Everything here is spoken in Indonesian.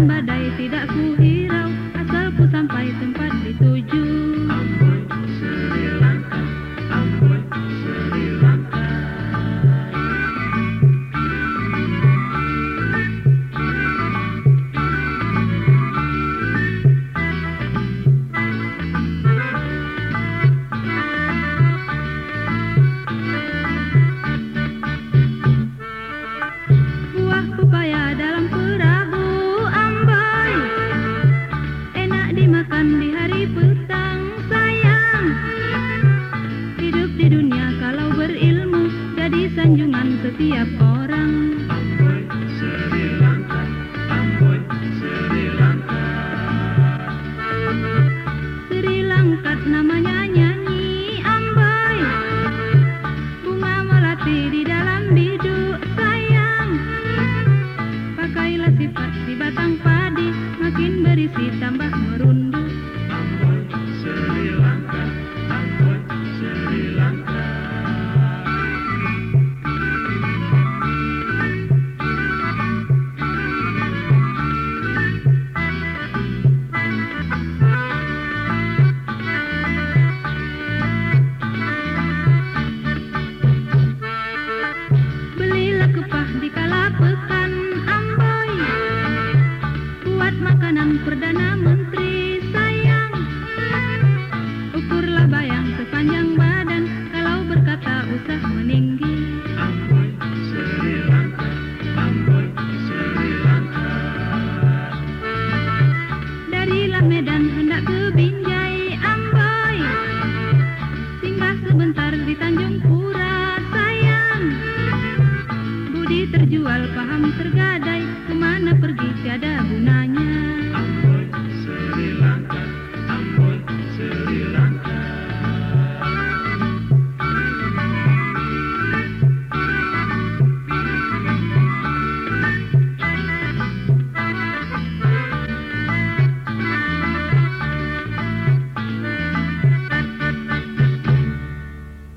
remember setiap orang. Ambon, Sri Lanka, Ambon, Sri Lanka. Sri Lanka namanya nyanyi ambai Bunga melati di dalam biduk sayang. Pakailah sifat di batang padi Makin berisi tambah merunduk Perdana Menteri sayang. Ukurlah bayang sepanjang badan. Kalau berkata usah meninggi. Ambon, Sri Lanka, Ambon, Sri Lanka. Darilah Medan hendak ke Binjai ambai Singgah sebentar di Tanjung Pura sayang. Budi terjual paham tergadai